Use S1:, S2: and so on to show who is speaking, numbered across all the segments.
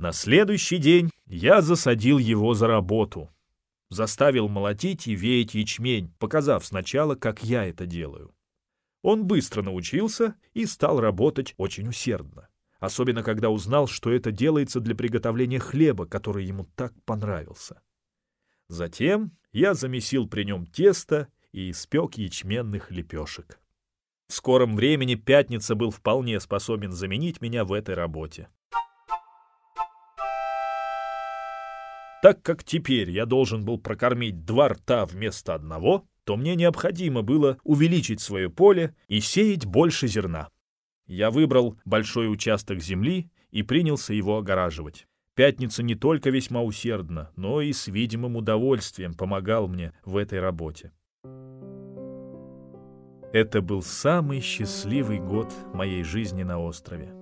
S1: На следующий день я засадил его за работу. Заставил молотить и веять ячмень, показав сначала, как я это делаю. Он быстро научился и стал работать очень усердно. Особенно, когда узнал, что это делается для приготовления хлеба, который ему так понравился. Затем я замесил при нем тесто и испек ячменных лепешек. В скором времени Пятница был вполне способен заменить меня в этой работе. Так как теперь я должен был прокормить два рта вместо одного, то мне необходимо было увеличить свое поле и сеять больше зерна. Я выбрал большой участок земли и принялся его огораживать. Пятница не только весьма усердно, но и с видимым удовольствием помогал мне в этой работе. Это был самый счастливый год моей жизни на острове.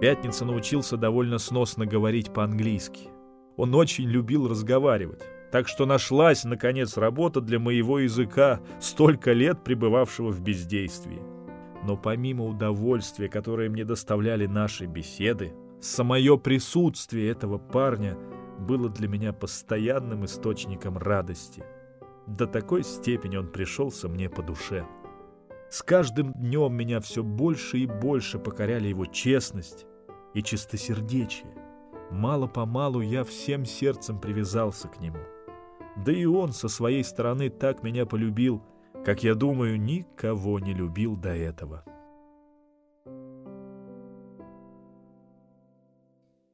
S1: Пятница научился довольно сносно говорить по-английски. Он очень любил разговаривать. Так что нашлась, наконец, работа для моего языка, столько лет пребывавшего в бездействии. Но помимо удовольствия, которое мне доставляли наши беседы, самое присутствие этого парня было для меня постоянным источником радости. До такой степени он пришелся мне по душе. С каждым днем меня все больше и больше покоряли его честность и чистосердечие. Мало-помалу я всем сердцем привязался к нему. Да и он со своей стороны так меня полюбил, как, я думаю, никого не любил до этого.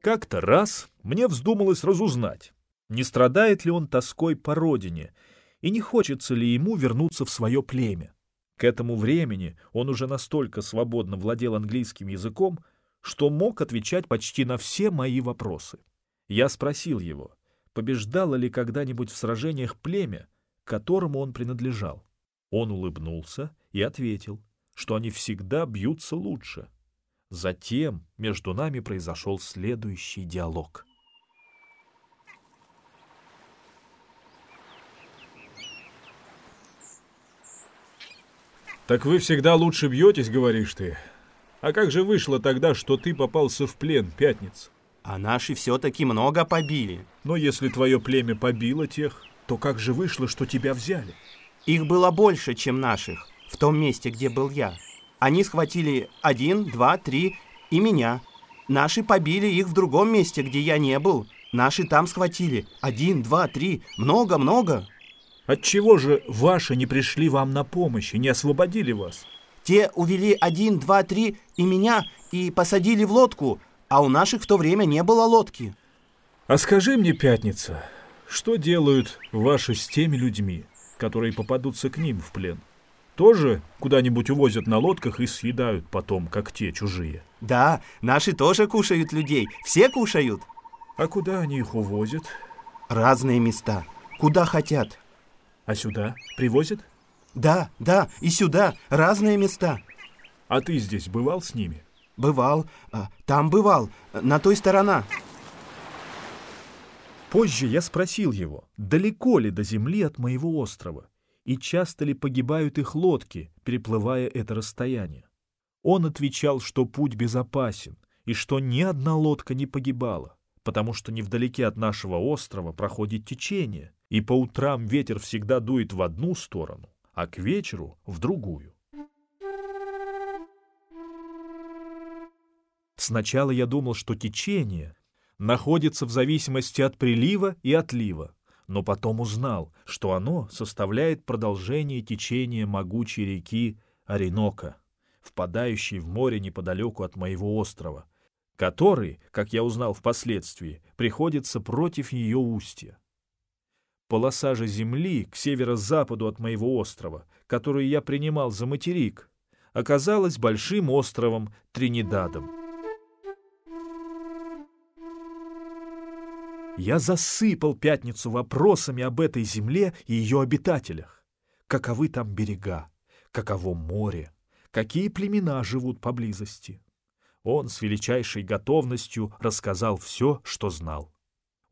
S1: Как-то раз мне вздумалось разузнать, не страдает ли он тоской по родине и не хочется ли ему вернуться в свое племя. К этому времени он уже настолько свободно владел английским языком, что мог отвечать почти на все мои вопросы. Я спросил его, побеждало ли когда-нибудь в сражениях племя, к которому он принадлежал. Он улыбнулся и ответил, что они всегда бьются лучше. Затем между нами произошел следующий диалог.
S2: «Так вы всегда лучше бьетесь, говоришь ты? А как же вышло тогда, что ты попался в плен, Пятниц?»
S3: А наши все-таки много побили.
S2: Но если твое племя побило тех, то как же вышло, что тебя взяли?
S3: Их было больше, чем наших, в том месте, где был я. Они схватили один, два, три и меня. Наши побили их в другом месте, где я не был. Наши там схватили. Один, два, три. Много-много.
S2: Отчего же ваши не пришли вам на помощь и не освободили вас?
S3: Те увели один, два, три и меня и посадили в лодку, а у наших в то время не было лодки.
S2: А скажи мне, Пятница, что делают ваши с теми людьми, которые попадутся к ним в плен? Тоже куда-нибудь увозят на лодках и съедают потом, как те чужие?
S3: Да, наши тоже кушают людей, все кушают.
S2: А куда они их увозят?
S3: Разные места, куда хотят.
S2: А сюда привозят?
S3: Да, да, и сюда, разные места.
S2: А ты здесь бывал с ними?
S3: Бывал. А, там бывал. На той сторона.
S1: Позже я спросил его, далеко ли до земли от моего острова, и часто ли погибают их лодки, переплывая это расстояние. Он отвечал, что путь безопасен, и что ни одна лодка не погибала, потому что невдалеке от нашего острова проходит течение, и по утрам ветер всегда дует в одну сторону, а к вечеру — в другую. Сначала я думал, что течение находится в зависимости от прилива и отлива, но потом узнал, что оно составляет продолжение течения могучей реки Оренока, впадающей в море неподалеку от моего острова, который, как я узнал впоследствии, приходится против ее устья. Полоса же земли к северо-западу от моего острова, которую я принимал за материк, оказалась большим островом Тринидадом. Я засыпал пятницу вопросами об этой земле и ее обитателях. Каковы там берега, каково море, какие племена живут поблизости. Он с величайшей готовностью рассказал все, что знал.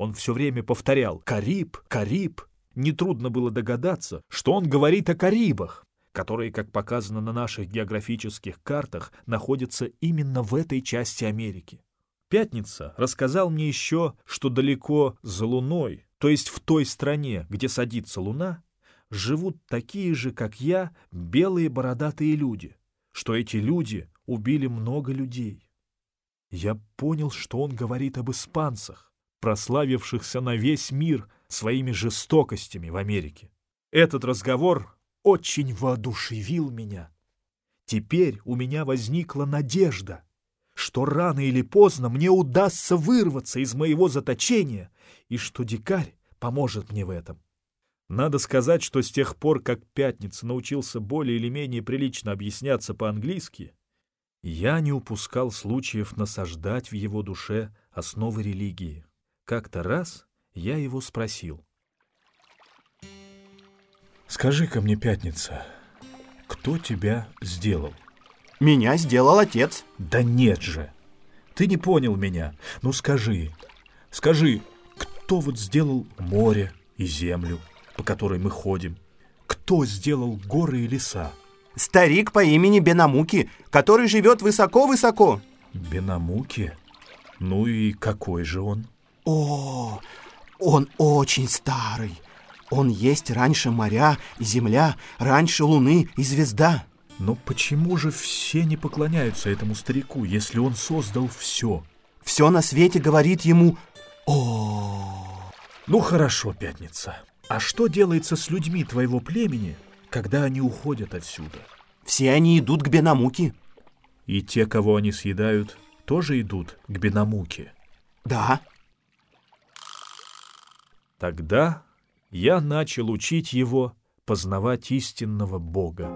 S1: Он все время повторял «Кариб, Кариб». Нетрудно было догадаться, что он говорит о Карибах, которые, как показано на наших географических картах, находятся именно в этой части Америки. Пятница рассказал мне еще, что далеко за Луной, то есть в той стране, где садится Луна, живут такие же, как я, белые бородатые люди, что эти люди убили много людей. Я понял, что он говорит об испанцах, прославившихся на весь мир своими жестокостями в Америке. Этот разговор очень воодушевил меня. Теперь у меня возникла надежда, что рано или поздно мне удастся вырваться из моего заточения и что дикарь поможет мне в этом. Надо сказать, что с тех пор, как Пятница научился более или менее прилично объясняться по-английски, я не упускал случаев насаждать в его душе основы религии. Как-то раз я его спросил.
S2: «Скажи-ка мне, Пятница, кто тебя сделал?»
S3: Меня сделал отец.
S2: «Да нет же! Ты не понял меня. Ну скажи, скажи, кто вот сделал море и землю, по которой мы ходим? Кто сделал горы и леса?
S3: Старик по имени Бенамуки, который живет высоко-высоко.
S2: Бенамуки? Ну и какой же он?
S3: О, он очень старый. Он есть раньше моря и земля, раньше луны и звезда.
S2: Но почему же все не поклоняются этому старику, если он создал все?
S3: Все на свете говорит ему «О».
S2: Ну хорошо, Пятница. А что делается с людьми твоего племени, когда они уходят отсюда?
S3: Все они идут к Бенамуке.
S2: И те, кого они съедают, тоже идут к Бенамуке.
S3: Да.
S1: Тогда я начал учить его познавать истинного Бога.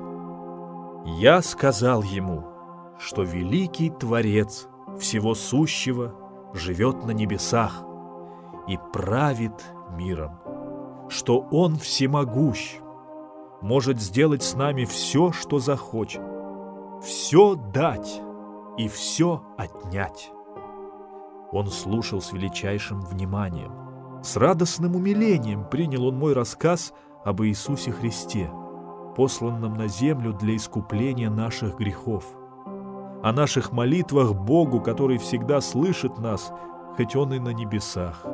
S1: Я сказал ему, что великий Творец всего сущего живет на небесах и правит миром, что Он всемогущ, может сделать с нами все, что захочет, все дать и все отнять. Он слушал с величайшим вниманием. С радостным умилением принял он мой рассказ об Иисусе Христе, посланном на землю для искупления наших грехов, о наших молитвах Богу, который всегда слышит нас, хоть Он и на небесах.